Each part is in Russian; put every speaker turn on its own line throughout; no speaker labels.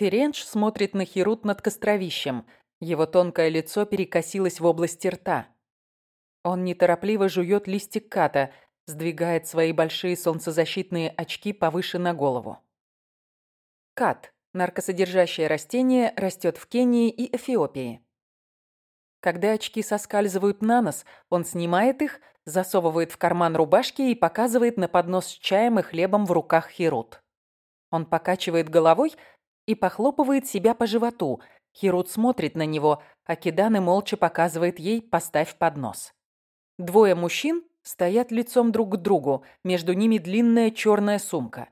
Ференч смотрит на Херут над костровищем. Его тонкое лицо перекосилось в области рта. Он неторопливо жует листик ката, сдвигает свои большие солнцезащитные очки повыше на голову. Кат – наркосодержащее растение, растет в Кении и Эфиопии. Когда очки соскальзывают на нос, он снимает их, засовывает в карман рубашки и показывает на поднос с чаем и хлебом в руках Хирут. Он покачивает головой и похлопывает себя по животу. Хирут смотрит на него, а Киданы молча показывает ей «поставь поднос». Двое мужчин стоят лицом друг к другу, между ними длинная черная сумка.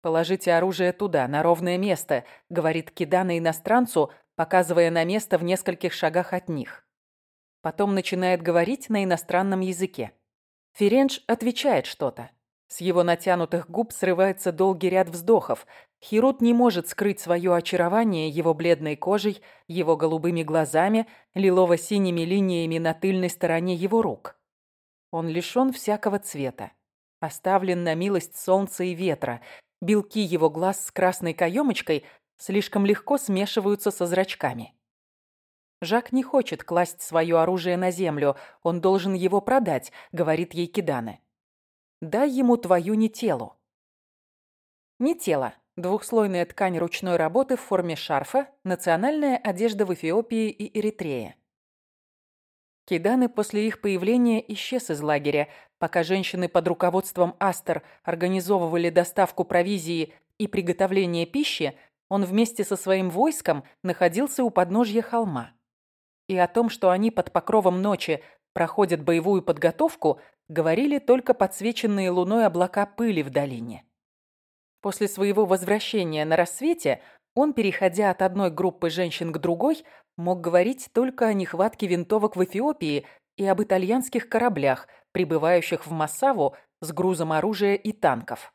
«Положите оружие туда, на ровное место», — говорит Кидана иностранцу, показывая на место в нескольких шагах от них. Потом начинает говорить на иностранном языке. Ференч отвечает что-то. С его натянутых губ срывается долгий ряд вздохов. Хирут не может скрыть свое очарование его бледной кожей, его голубыми глазами, лилово-синими линиями на тыльной стороне его рук. Он лишён всякого цвета. Оставлен на милость солнца и ветра. Белки его глаз с красной каемочкой слишком легко смешиваются со зрачками. Жак не хочет класть свое оружие на землю. Он должен его продать, говорит ей Кидане. Дай ему твою не телу. Не тело. Двухслойная ткань ручной работы в форме шарфа, национальная одежда в Эфиопии и Эритрее. Киданы после их появления исчез из лагеря, пока женщины под руководством Астер организовывали доставку провизии и приготовление пищи, он вместе со своим войском находился у подножья холма. И о том, что они под покровом ночи проходят боевую подготовку, говорили только подсвеченные луной облака пыли в долине. После своего возвращения на рассвете он, переходя от одной группы женщин к другой, мог говорить только о нехватке винтовок в Эфиопии и об итальянских кораблях, прибывающих в Массаву с грузом оружия и танков.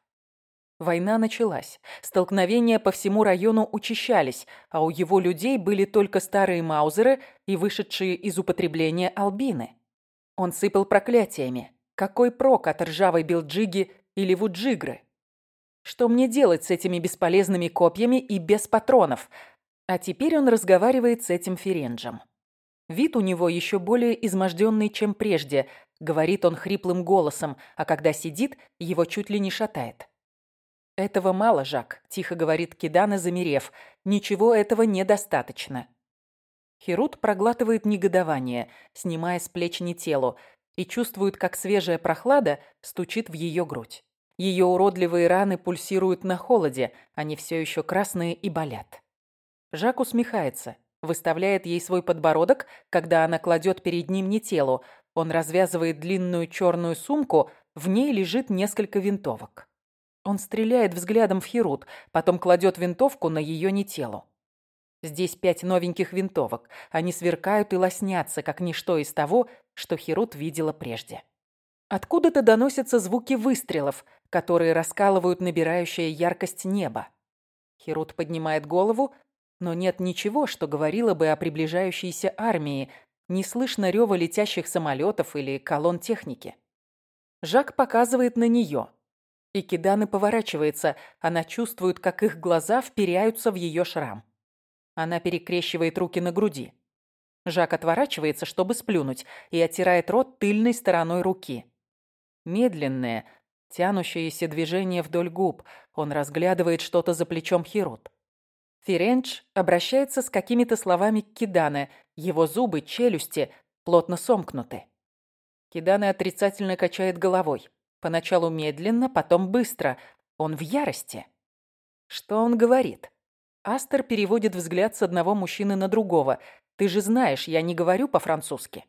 Война началась. Столкновения по всему району учащались, а у его людей были только старые маузеры и вышедшие из употребления албины. Он сыпал проклятиями. Какой прок от ржавой билджиги или вуджигры? Что мне делать с этими бесполезными копьями и без патронов? А теперь он разговаривает с этим Ференджем. Вид у него еще более изможденный, чем прежде, говорит он хриплым голосом, а когда сидит, его чуть ли не шатает. «Этого мало, Жак», – тихо говорит Кидана, замерев. «Ничего этого недостаточно». Херут проглатывает негодование, снимая с плеч не телу, и чувствует, как свежая прохлада стучит в ее грудь. Ее уродливые раны пульсируют на холоде, они все еще красные и болят. Жак усмехается, выставляет ей свой подбородок, когда она кладет перед ним не телу. Он развязывает длинную черную сумку, в ней лежит несколько винтовок. Он стреляет взглядом в Херут, потом кладет винтовку на ее не телу. Здесь пять новеньких винтовок. Они сверкают и лоснятся, как ничто из того, что Херут видела прежде. Откуда-то доносятся звуки выстрелов, которые раскалывают набирающее яркость небо. Херут поднимает голову, но нет ничего, что говорило бы о приближающейся армии, не слышно рева летящих самолетов или колонн техники. Жак показывает на нее – и Киданы поворачивается. Она чувствует, как их глаза вперяются в ее шрам. Она перекрещивает руки на груди. Жак отворачивается, чтобы сплюнуть, и оттирает рот тыльной стороной руки. Медленное, тянущееся движение вдоль губ. Он разглядывает что-то за плечом Хирот. Ференч обращается с какими-то словами к Кидане. Его зубы, челюсти плотно сомкнуты. Кидане отрицательно качает головой. Поначалу медленно, потом быстро. Он в ярости. Что он говорит? Астер переводит взгляд с одного мужчины на другого. «Ты же знаешь, я не говорю по-французски».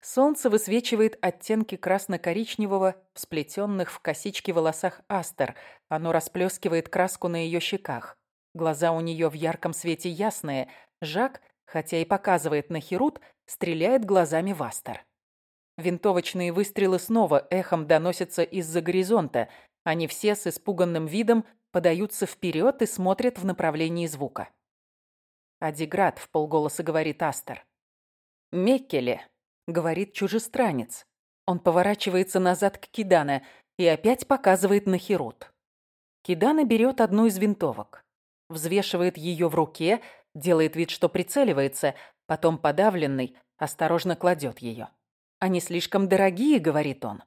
Солнце высвечивает оттенки красно-коричневого сплетенных в косички волосах Астер. Оно расплескивает краску на ее щеках. Глаза у нее в ярком свете ясные. Жак, хотя и показывает на Херут, стреляет глазами в Астер. Винтовочные выстрелы снова эхом доносятся из-за горизонта. Они все с испуганным видом подаются вперед и смотрят в направлении звука. «Адиград», — в полголоса говорит Астер. «Меккеле», — говорит чужестранец. Он поворачивается назад к Кидане и опять показывает на Херут. Кидана берет одну из винтовок. взвешивает ее в руке, делает вид, что прицеливается, потом подавленный, осторожно кладет ее. «Они слишком дорогие», — говорит он.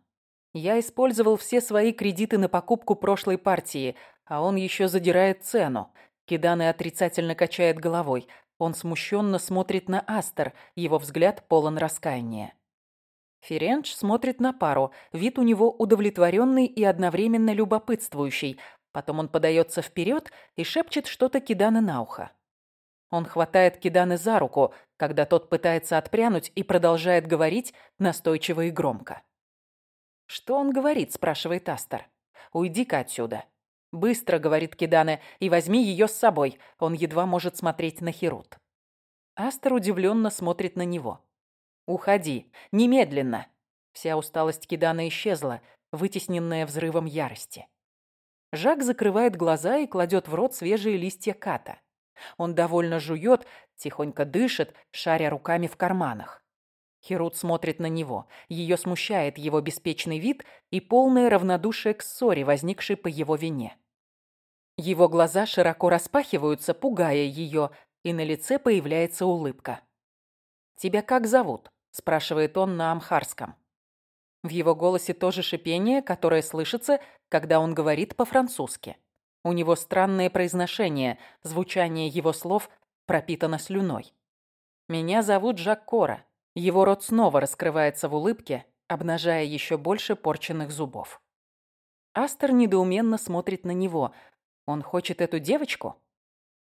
«Я использовал все свои кредиты на покупку прошлой партии, а он еще задирает цену». Киданы отрицательно качает головой. Он смущенно смотрит на Астер, его взгляд полон раскаяния. Ференч смотрит на пару, вид у него удовлетворенный и одновременно любопытствующий. Потом он подается вперед и шепчет что-то Киданы на ухо. Он хватает Киданы за руку, когда тот пытается отпрянуть и продолжает говорить настойчиво и громко. «Что он говорит?» – спрашивает Астер. «Уйди-ка отсюда». «Быстро», — говорит Кидане, — «и возьми ее с собой». Он едва может смотреть на Херут. Астер удивленно смотрит на него. «Уходи! Немедленно!» Вся усталость Кидана исчезла, вытесненная взрывом ярости. Жак закрывает глаза и кладет в рот свежие листья ката. Он довольно жует, тихонько дышит, шаря руками в карманах. Херут смотрит на него. Ее смущает его беспечный вид и полное равнодушие к ссоре, возникшей по его вине. Его глаза широко распахиваются, пугая ее, и на лице появляется улыбка. «Тебя как зовут?» – спрашивает он на амхарском. В его голосе тоже шипение, которое слышится, когда он говорит по-французски. У него странное произношение, звучание его слов пропитано слюной. «Меня зовут Жак Кора. Его рот снова раскрывается в улыбке, обнажая еще больше порченных зубов. Астер недоуменно смотрит на него. Он хочет эту девочку?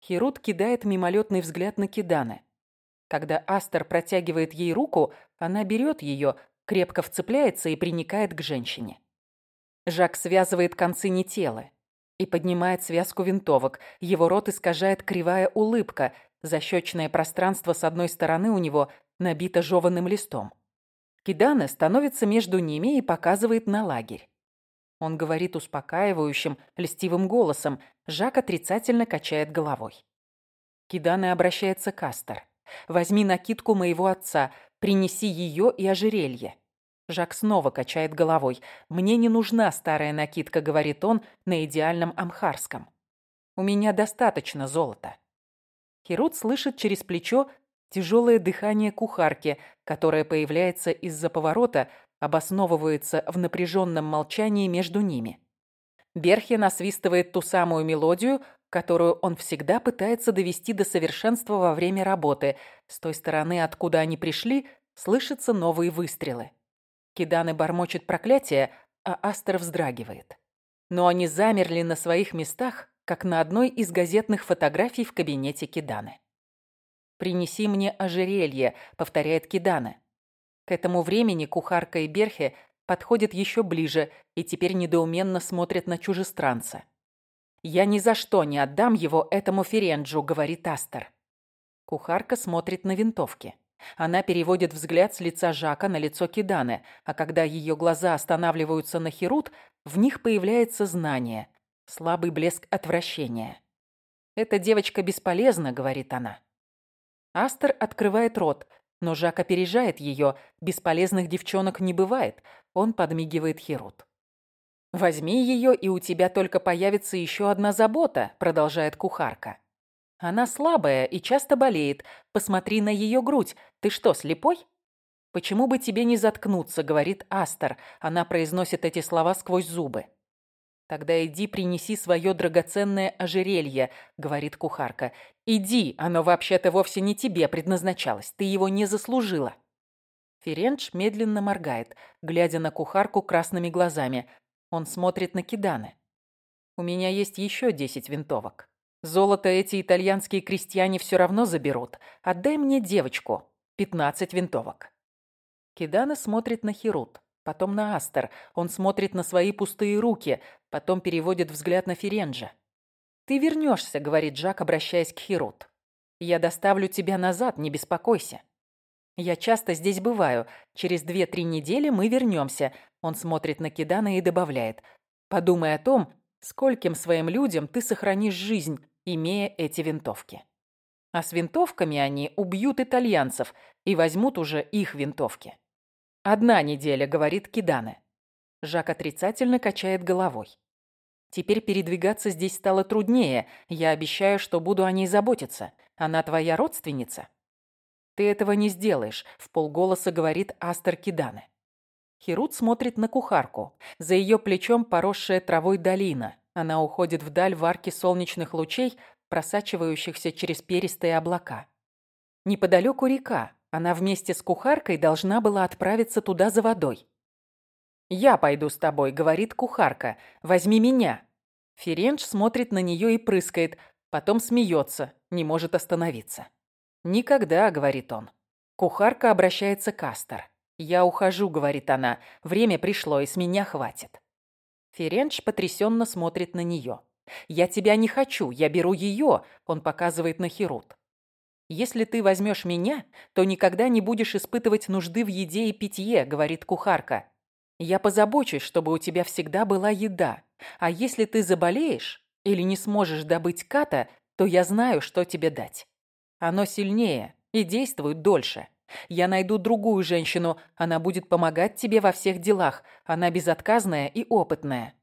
Хирут кидает мимолетный взгляд на Киданы. Когда Астер протягивает ей руку, она берет ее, крепко вцепляется и приникает к женщине. Жак связывает концы не тела и поднимает связку винтовок. Его рот искажает кривая улыбка. Защечное пространство с одной стороны у него набита жеванным листом. Кидана становится между ними и показывает на лагерь. Он говорит успокаивающим, льстивым голосом. Жак отрицательно качает головой. Кидана обращается к Астер. «Возьми накидку моего отца, принеси ее и ожерелье». Жак снова качает головой. «Мне не нужна старая накидка», — говорит он на идеальном амхарском. «У меня достаточно золота». Херут слышит через плечо Тяжелое дыхание кухарки, которое появляется из-за поворота, обосновывается в напряженном молчании между ними. Берхе насвистывает ту самую мелодию, которую он всегда пытается довести до совершенства во время работы. С той стороны, откуда они пришли, слышатся новые выстрелы. Киданы бормочет проклятие, а Астер вздрагивает. Но они замерли на своих местах, как на одной из газетных фотографий в кабинете Киданы. «Принеси мне ожерелье», — повторяет Кидана. К этому времени кухарка и Берхе подходят еще ближе и теперь недоуменно смотрят на чужестранца. «Я ни за что не отдам его этому Ференджу», — говорит Астер. Кухарка смотрит на винтовки. Она переводит взгляд с лица Жака на лицо Киданы, а когда ее глаза останавливаются на Херут, в них появляется знание, слабый блеск отвращения. «Эта девочка бесполезна», — говорит она. Астер открывает рот, но Жак опережает ее. Бесполезных девчонок не бывает. Он подмигивает Херут. «Возьми ее, и у тебя только появится еще одна забота», — продолжает кухарка. «Она слабая и часто болеет. Посмотри на ее грудь. Ты что, слепой?» «Почему бы тебе не заткнуться?» — говорит Астер. Она произносит эти слова сквозь зубы. «Тогда иди принеси свое драгоценное ожерелье», — говорит кухарка. «Иди, оно вообще-то вовсе не тебе предназначалось, ты его не заслужила». Ференч медленно моргает, глядя на кухарку красными глазами. Он смотрит на Киданы. «У меня есть еще десять винтовок. Золото эти итальянские крестьяне все равно заберут. Отдай мне девочку. Пятнадцать винтовок». Кидана смотрит на Херут потом на Астер. Он смотрит на свои пустые руки, потом переводит взгляд на Ференджа. «Ты вернешься», — говорит Жак, обращаясь к Хирут. «Я доставлю тебя назад, не беспокойся». «Я часто здесь бываю. Через две-три недели мы вернемся», — он смотрит на Кидана и добавляет. «Подумай о том, скольким своим людям ты сохранишь жизнь, имея эти винтовки». А с винтовками они убьют итальянцев и возьмут уже их винтовки. «Одна неделя», — говорит Кидане. Жак отрицательно качает головой. Теперь передвигаться здесь стало труднее. Я обещаю, что буду о ней заботиться. Она твоя родственница?» «Ты этого не сделаешь», — в полголоса говорит Астер Кидане. Херут смотрит на кухарку. За ее плечом поросшая травой долина. Она уходит вдаль в арке солнечных лучей, просачивающихся через перистые облака. Неподалеку река. Она вместе с кухаркой должна была отправиться туда за водой. «Я пойду с тобой», — говорит кухарка. «Возьми меня». Ференч смотрит на нее и прыскает, потом смеется, не может остановиться. «Никогда», — говорит он. Кухарка обращается к Астер. «Я ухожу», — говорит она. «Время пришло, и с меня хватит». Ференч потрясенно смотрит на нее. «Я тебя не хочу, я беру ее», — он показывает на Херут. «Если ты возьмешь меня, то никогда не будешь испытывать нужды в еде и питье», — говорит кухарка. Я позабочусь, чтобы у тебя всегда была еда. А если ты заболеешь или не сможешь добыть ката, то я знаю, что тебе дать. Оно сильнее и действует дольше. Я найду другую женщину, она будет помогать тебе во всех делах. Она безотказная и опытная».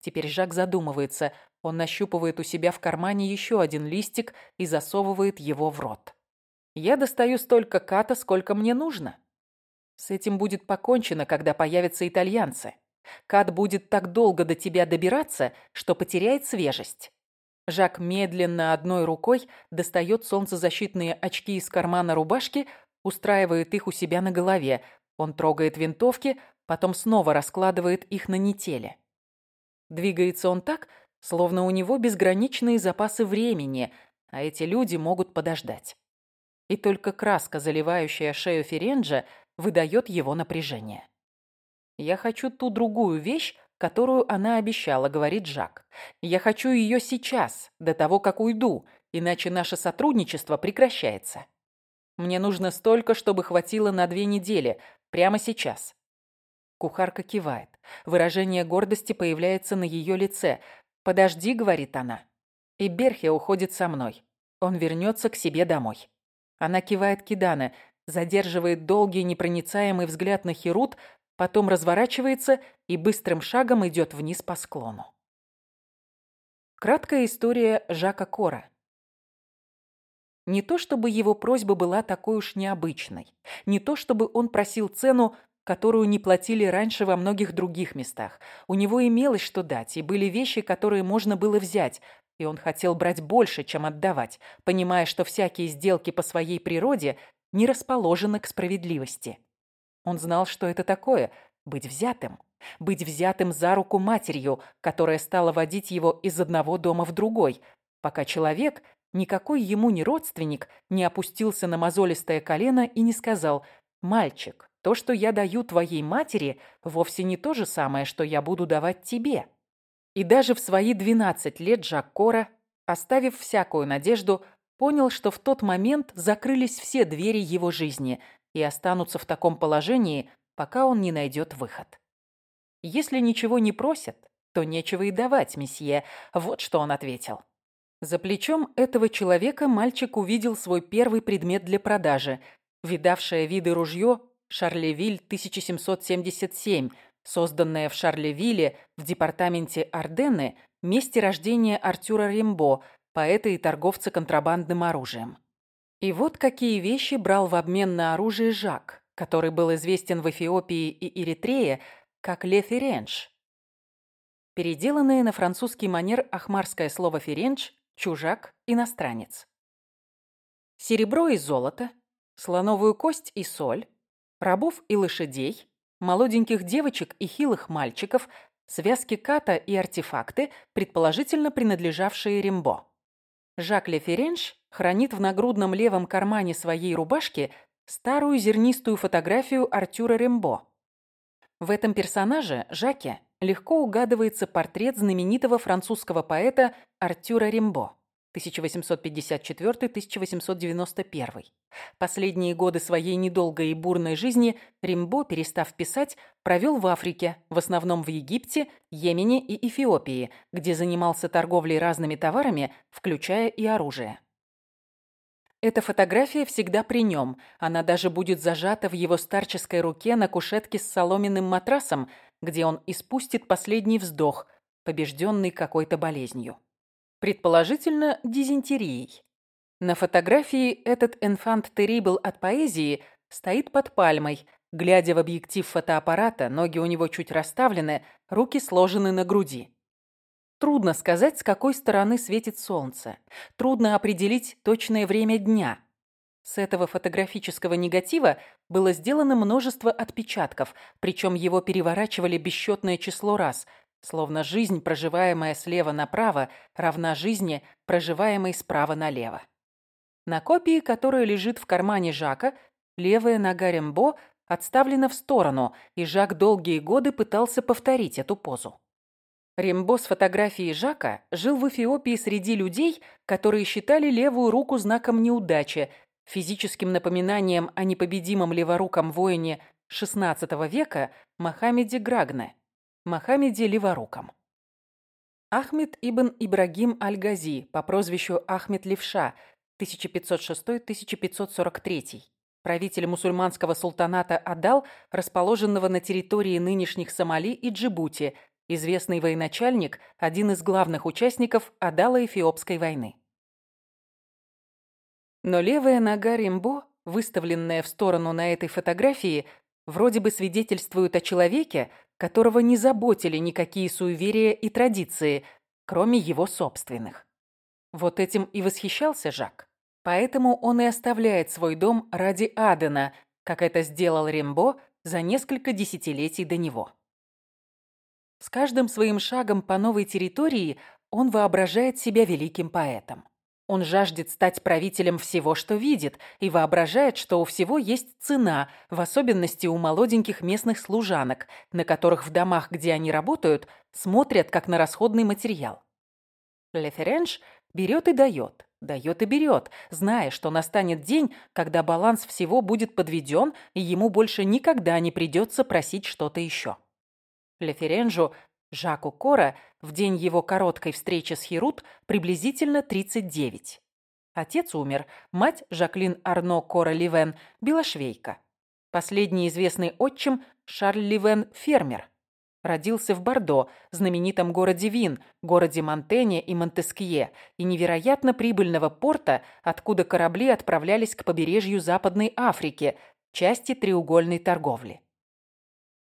Теперь Жак задумывается. Он нащупывает у себя в кармане еще один листик и засовывает его в рот. «Я достаю столько ката, сколько мне нужно. С этим будет покончено, когда появятся итальянцы. Кат будет так долго до тебя добираться, что потеряет свежесть. Жак медленно одной рукой достает солнцезащитные очки из кармана рубашки, устраивает их у себя на голове. Он трогает винтовки, потом снова раскладывает их на нетеле. Двигается он так, словно у него безграничные запасы времени, а эти люди могут подождать. И только краска, заливающая шею Ференджа, выдает его напряжение. «Я хочу ту другую вещь, которую она обещала», — говорит Жак. «Я хочу ее сейчас, до того, как уйду, иначе наше сотрудничество прекращается. Мне нужно столько, чтобы хватило на две недели, прямо сейчас». Кухарка кивает. Выражение гордости появляется на ее лице. «Подожди», — говорит она. И Берхе уходит со мной. Он вернется к себе домой. Она кивает Кидана задерживает долгий непроницаемый взгляд на Херут, потом разворачивается и быстрым шагом идет вниз по склону. Краткая история Жака Кора. Не то чтобы его просьба была такой уж необычной, не то чтобы он просил цену, которую не платили раньше во многих других местах. У него имелось что дать, и были вещи, которые можно было взять, и он хотел брать больше, чем отдавать, понимая, что всякие сделки по своей природе не расположена к справедливости. Он знал, что это такое – быть взятым. Быть взятым за руку матерью, которая стала водить его из одного дома в другой, пока человек, никакой ему не родственник, не опустился на мозолистое колено и не сказал «Мальчик, то, что я даю твоей матери, вовсе не то же самое, что я буду давать тебе». И даже в свои 12 лет Жак Кора, оставив всякую надежду, понял, что в тот момент закрылись все двери его жизни и останутся в таком положении, пока он не найдет выход. «Если ничего не просят, то нечего и давать, месье», вот что он ответил. За плечом этого человека мальчик увидел свой первый предмет для продажи, видавшее виды ружье «Шарлевиль 1777», созданное в Шарлевилле в департаменте Арденны, месте рождения Артюра Рембо, поэта и торговца контрабандным оружием. И вот какие вещи брал в обмен на оружие Жак, который был известен в Эфиопии и Эритрее как Ле Ференж. Переделанное на французский манер ахмарское слово «ференж» – чужак, иностранец. Серебро и золото, слоновую кость и соль, рабов и лошадей, молоденьких девочек и хилых мальчиков, связки ката и артефакты, предположительно принадлежавшие Рембо. Жак Леференш хранит в нагрудном левом кармане своей рубашки старую зернистую фотографию Артюра Рембо. В этом персонаже, Жаке, легко угадывается портрет знаменитого французского поэта Артюра Рембо. 1854-1891. Последние годы своей недолгой и бурной жизни Римбо, перестав писать, провел в Африке, в основном в Египте, Йемене и Эфиопии, где занимался торговлей разными товарами, включая и оружие. Эта фотография всегда при нем, она даже будет зажата в его старческой руке на кушетке с соломенным матрасом, где он испустит последний вздох, побежденный какой-то болезнью. Предположительно, дизентерией. На фотографии этот энфант террибл от поэзии стоит под пальмой, глядя в объектив фотоаппарата, ноги у него чуть расставлены, руки сложены на груди. Трудно сказать, с какой стороны светит солнце. Трудно определить точное время дня. С этого фотографического негатива было сделано множество отпечатков, причем его переворачивали бесчетное число раз, словно жизнь, проживаемая слева направо, равна жизни, проживаемой справа налево. На копии, которая лежит в кармане Жака, левая нога Рембо отставлена в сторону, и Жак долгие годы пытался повторить эту позу. Рембо с фотографией Жака жил в Эфиопии среди людей, которые считали левую руку знаком неудачи, физическим напоминанием о непобедимом леворуком воине XVI века Мохаммеде Грагне, Мохаммеде Леворуком. Ахмед ибн Ибрагим Аль-Гази по прозвищу Ахмед Левша 1506-1543 правитель мусульманского султаната Адал, расположенного на территории нынешних Сомали и Джибути, известный военачальник, один из главных участников Адало-Эфиопской войны. Но левая нога Римбо, выставленная в сторону на этой фотографии, вроде бы свидетельствует о человеке, которого не заботили никакие суеверия и традиции, кроме его собственных. Вот этим и восхищался Жак. Поэтому он и оставляет свой дом ради Адена, как это сделал Римбо за несколько десятилетий до него. С каждым своим шагом по новой территории он воображает себя великим поэтом. Он жаждет стать правителем всего, что видит, и воображает, что у всего есть цена, в особенности у молоденьких местных служанок, на которых в домах, где они работают, смотрят как на расходный материал. Леференж берет и дает, дает и берет, зная, что настанет день, когда баланс всего будет подведен, и ему больше никогда не придется просить что-то еще. Леференжу Жаку Кора в день его короткой встречи с Херут приблизительно 39. Отец умер, мать Жаклин Арно Кора Ливен – белошвейка. Последний известный отчим Шарль Ливен – фермер. Родился в Бордо, знаменитом городе Вин, городе Монтене и Монтескье, и невероятно прибыльного порта, откуда корабли отправлялись к побережью Западной Африки, части треугольной торговли.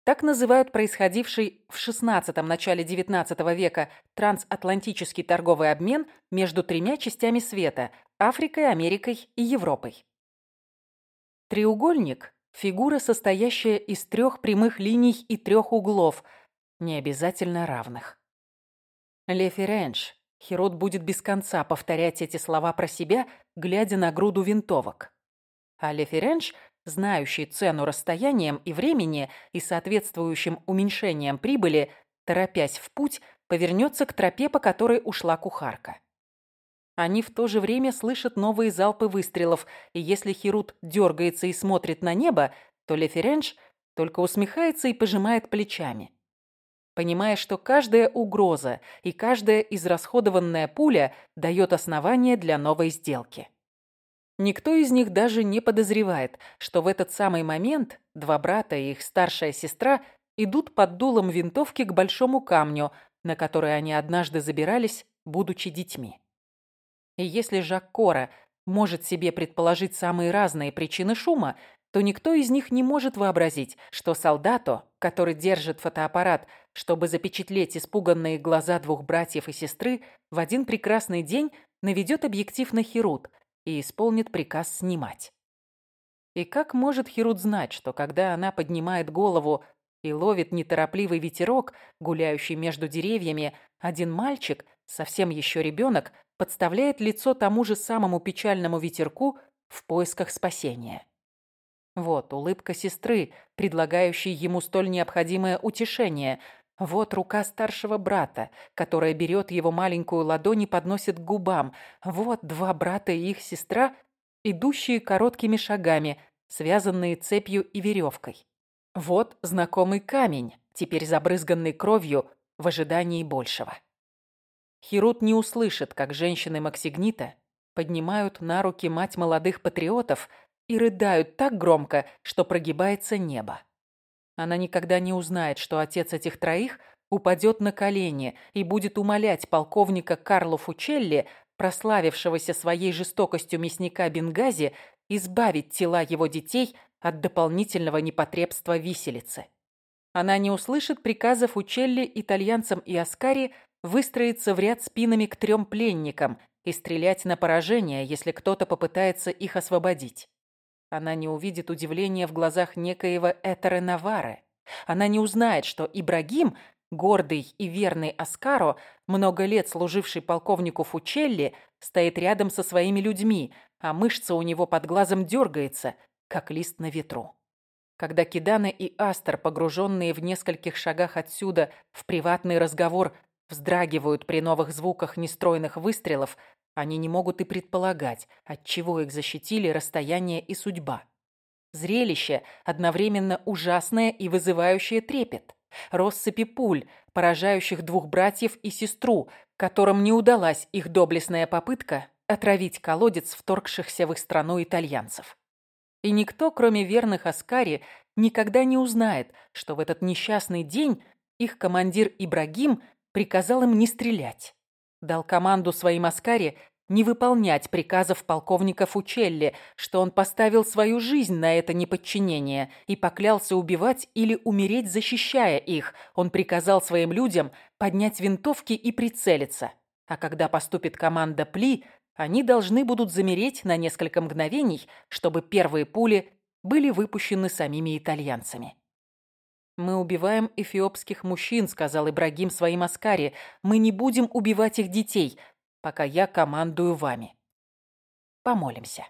Так называют происходивший в XVI – начале XIX века трансатлантический торговый обмен между тремя частями света – Африкой, Америкой и Европой. Треугольник – фигура, состоящая из трех прямых линий и трех углов, не обязательно равных. Леференж. Херод будет без конца повторять эти слова про себя, глядя на груду винтовок. А Леференж – знающий цену расстоянием и времени и соответствующим уменьшением прибыли, торопясь в путь, повернется к тропе, по которой ушла кухарка. Они в то же время слышат новые залпы выстрелов, и если Херут дергается и смотрит на небо, то Леференж только усмехается и пожимает плечами. Понимая, что каждая угроза и каждая израсходованная пуля дает основание для новой сделки. Никто из них даже не подозревает, что в этот самый момент два брата и их старшая сестра идут под дулом винтовки к большому камню, на который они однажды забирались, будучи детьми. И если Жак Кора может себе предположить самые разные причины шума, то никто из них не может вообразить, что солдату, который держит фотоаппарат, чтобы запечатлеть испуганные глаза двух братьев и сестры, в один прекрасный день наведет объектив на Херут, и исполнит приказ снимать. И как может Херут знать, что когда она поднимает голову и ловит неторопливый ветерок, гуляющий между деревьями, один мальчик, совсем еще ребенок, подставляет лицо тому же самому печальному ветерку в поисках спасения. Вот улыбка сестры, предлагающей ему столь необходимое утешение. Вот рука старшего брата, которая берет его маленькую ладонь и подносит к губам. Вот два брата и их сестра, идущие короткими шагами, связанные цепью и веревкой. Вот знакомый камень, теперь забрызганный кровью в ожидании большего. Хирут не услышит, как женщины Максигнита поднимают на руки мать молодых патриотов и рыдают так громко, что прогибается небо. Она никогда не узнает, что отец этих троих упадет на колени и будет умолять полковника Карло Фучелли, прославившегося своей жестокостью мясника Бенгази, избавить тела его детей от дополнительного непотребства виселицы. Она не услышит приказов Учелли итальянцам и Аскари выстроиться в ряд спинами к трем пленникам и стрелять на поражение, если кто-то попытается их освободить. Она не увидит удивления в глазах некоего Этере Навары. Она не узнает, что Ибрагим, гордый и верный Аскаро, много лет служивший полковнику Фучелли, стоит рядом со своими людьми, а мышца у него под глазом дергается, как лист на ветру. Когда Кидана и Астер, погруженные в нескольких шагах отсюда в приватный разговор, вздрагивают при новых звуках нестройных выстрелов, они не могут и предполагать, от чего их защитили расстояние и судьба. Зрелище одновременно ужасное и вызывающее трепет. Россыпи пуль, поражающих двух братьев и сестру, которым не удалась их доблестная попытка отравить колодец вторгшихся в их страну итальянцев. И никто, кроме верных Аскари, никогда не узнает, что в этот несчастный день их командир Ибрагим приказал им не стрелять. Дал команду своим Аскари не выполнять приказов полковника Фучелли, что он поставил свою жизнь на это неподчинение и поклялся убивать или умереть, защищая их. Он приказал своим людям поднять винтовки и прицелиться. А когда поступит команда Пли, они должны будут замереть на несколько мгновений, чтобы первые пули были выпущены самими итальянцами. «Мы убиваем эфиопских мужчин», — сказал Ибрагим своим Аскари. «Мы не будем убивать их детей, пока я командую вами». Помолимся.